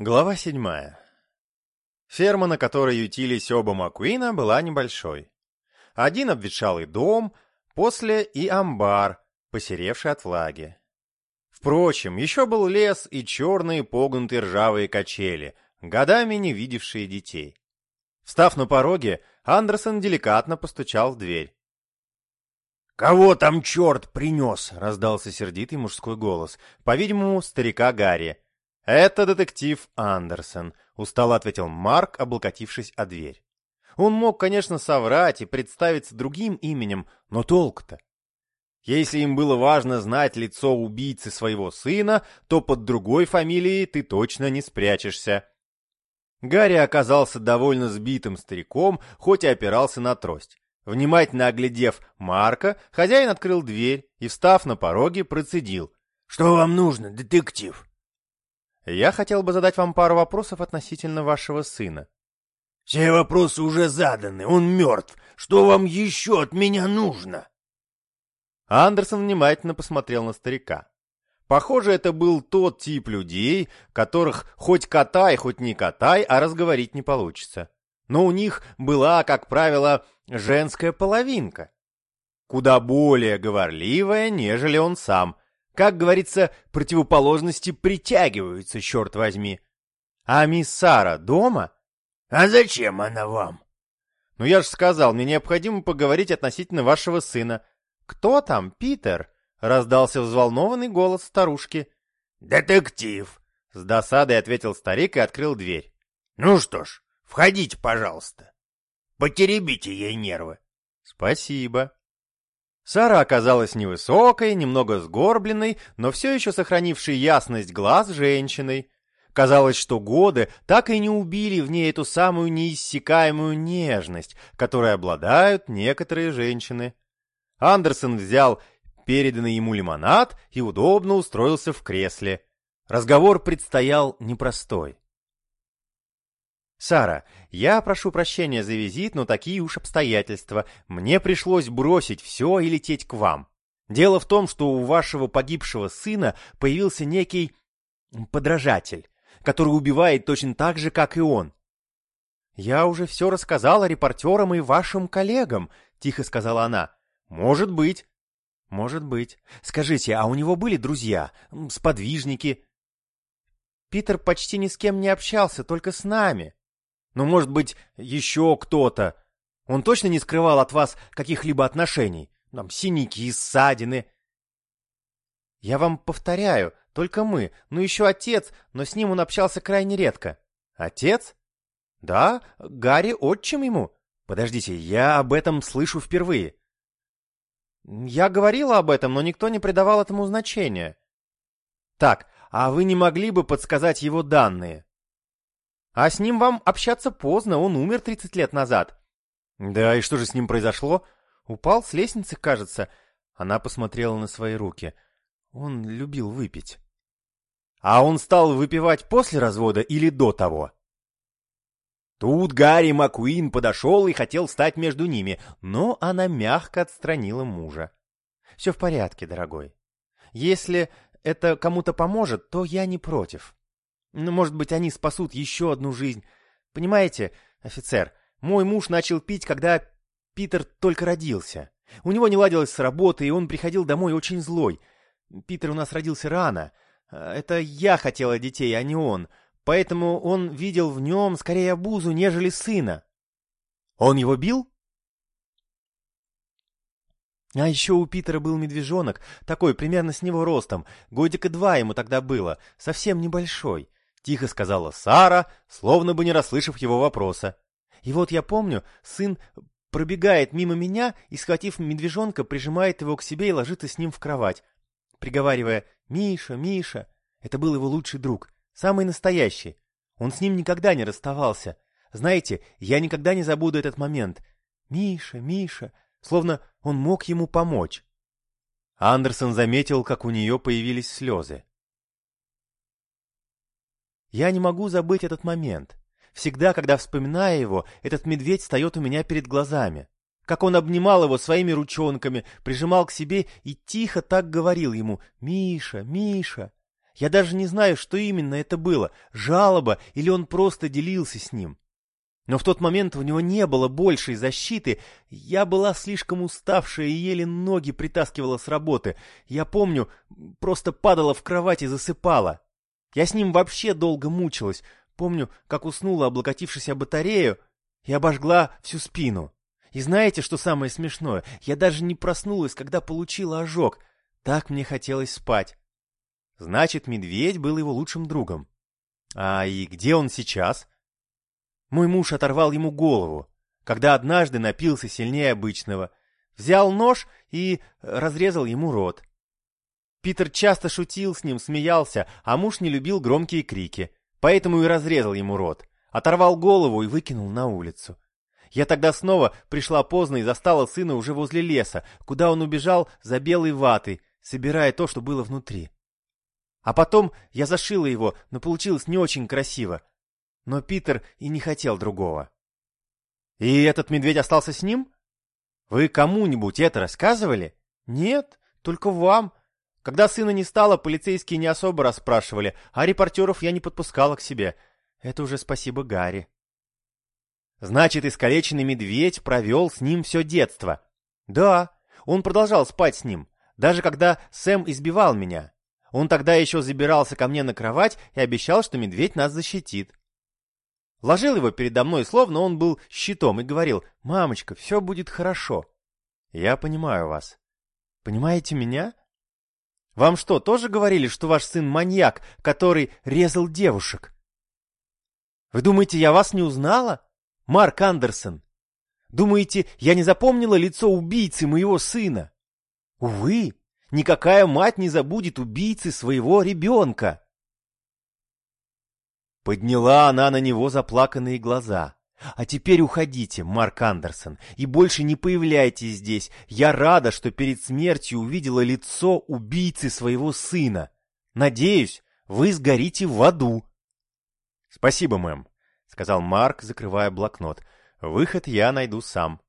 Глава седьмая. Ферма, на которой ютились оба Маккуина, была небольшой. Один обветшалый дом, после и амбар, посеревший от влаги. Впрочем, еще был лес и черные погнутые ржавые качели, годами не видевшие детей. Встав на пороге, Андерсон деликатно постучал в дверь. «Кого там черт принес?» — раздался сердитый мужской голос, по-видимому, старика Гарри. «Это детектив Андерсон», — устало ответил Марк, облокотившись о дверь. Он мог, конечно, соврать и представиться другим именем, но толк-то? Если им было важно знать лицо убийцы своего сына, то под другой фамилией ты точно не спрячешься. Гарри оказался довольно сбитым стариком, хоть и опирался на трость. Внимательно оглядев Марка, хозяин открыл дверь и, встав на пороге, процедил. «Что вам нужно, детектив?» «Я хотел бы задать вам пару вопросов относительно вашего сына». «Все вопросы уже заданы, он мертв. Что вам еще от меня нужно?» Андерсон внимательно посмотрел на старика. Похоже, это был тот тип людей, которых хоть катай, хоть не катай, а разговорить не получится. Но у них была, как правило, женская половинка. Куда более говорливая, нежели он сам. Как говорится, противоположности притягиваются, черт возьми. А мисс Сара дома? А зачем она вам? Ну я же сказал, мне необходимо поговорить относительно вашего сына. Кто там, Питер? Раздался взволнованный голос старушки. «Детектив!» — с досадой ответил старик и открыл дверь. «Ну что ж, входите, пожалуйста. Потеребите ей нервы». «Спасибо». Сара оказалась невысокой, немного сгорбленной, но все еще сохранившей ясность глаз женщиной. Казалось, что годы так и не убили в ней эту самую неиссякаемую нежность, которой обладают некоторые женщины. Андерсон взял переданный ему лимонад и удобно устроился в кресле. Разговор предстоял непростой. «Сара, я прошу прощения за визит, но такие уж обстоятельства. Мне пришлось бросить все и лететь к вам. Дело в том, что у вашего погибшего сына появился некий подражатель, который убивает точно так же, как и он. «Я уже все рассказала репортерам и вашим коллегам», — тихо сказала она. «Может быть. «Может быть. Скажите, а у него были друзья? Сподвижники?» «Питер почти ни с кем не общался, только с нами. Ну, может быть, еще кто-то. Он точно не скрывал от вас каких-либо отношений? Там синяки, ссадины?» «Я вам повторяю, только мы. Ну, еще отец, но с ним он общался крайне редко». «Отец?» «Да, Гарри отчим ему. Подождите, я об этом слышу впервые». Я говорила об этом, но никто не придавал этому значения. Так, а вы не могли бы подсказать его данные? А с ним вам общаться поздно, он умер 30 лет назад. Да, и что же с ним произошло? Упал с лестницы, кажется. Она посмотрела на свои руки. Он любил выпить. А он стал выпивать после развода или до того? Тут Гарри Маккуин подошел и хотел стать между ними, но она мягко отстранила мужа. «Все в порядке, дорогой. Если это кому-то поможет, то я не против. Ну, может быть, они спасут еще одну жизнь. Понимаете, офицер, мой муж начал пить, когда Питер только родился. У него не ладилось с работой, и он приходил домой очень злой. Питер у нас родился рано. Это я хотела детей, а не он поэтому он видел в нем скорее обузу, нежели сына. Он его бил? А еще у Питера был медвежонок, такой, примерно с него ростом, годика два ему тогда было, совсем небольшой, тихо сказала Сара, словно бы не расслышав его вопроса. И вот я помню, сын пробегает мимо меня и, схватив медвежонка, прижимает его к себе и ложится с ним в кровать, приговаривая «Миша, Миша». Это был его лучший друг. Самый настоящий. Он с ним никогда не расставался. Знаете, я никогда не забуду этот момент. Миша, Миша, словно он мог ему помочь. Андерсон заметил, как у нее появились слезы. Я не могу забыть этот момент. Всегда, когда вспоминаю его, этот медведь встает у меня перед глазами. Как он обнимал его своими ручонками, прижимал к себе и тихо так говорил ему «Миша, Миша». Я даже не знаю, что именно это было, жалоба или он просто делился с ним. Но в тот момент у него не было большей защиты, я была слишком уставшая и еле ноги притаскивала с работы. Я помню, просто падала в кровать и засыпала. Я с ним вообще долго мучилась. Помню, как уснула, облокотившись о батарею, и обожгла всю спину. И знаете, что самое смешное? Я даже не проснулась, когда получила ожог. Так мне хотелось спать. Значит, медведь был его лучшим другом. А и где он сейчас? Мой муж оторвал ему голову, когда однажды напился сильнее обычного, взял нож и разрезал ему рот. Питер часто шутил с ним, смеялся, а муж не любил громкие крики, поэтому и разрезал ему рот, оторвал голову и выкинул на улицу. Я тогда снова пришла поздно и застала сына уже возле леса, куда он убежал за белой ватой, собирая то, что было внутри. А потом я зашила его, но получилось не очень красиво, но Питер и не хотел другого. И этот медведь остался с ним? Вы кому-нибудь это рассказывали? Нет, только вам. Когда сына не стало, полицейские не особо расспрашивали, а репортеров я не подпускала к себе. Это уже спасибо Гарри. Значит, искалеченный медведь провел с ним все детство. Да, он продолжал спать с ним, даже когда Сэм избивал меня. Он тогда еще забирался ко мне на кровать и обещал, что медведь нас защитит. Ложил его передо мной, словно он был щитом, и говорил, «Мамочка, все будет хорошо». Я понимаю вас. Понимаете меня? Вам что, тоже говорили, что ваш сын маньяк, который резал девушек? Вы думаете, я вас не узнала? Марк Андерсон. Думаете, я не запомнила лицо убийцы моего сына? Увы, никакая мать не забудет убийцы своего ребенка. Подняла она на него заплаканные глаза. «А теперь уходите, Марк Андерсон, и больше не появляйтесь здесь. Я рада, что перед смертью увидела лицо убийцы своего сына. Надеюсь, вы сгорите в аду». «Спасибо, мэм», — сказал Марк, закрывая блокнот. «Выход я найду сам».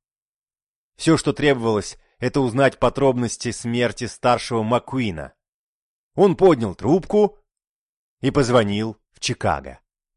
Все, что требовалось, это узнать подробности смерти старшего Маккуина. Он поднял трубку и позвонил в Чикаго.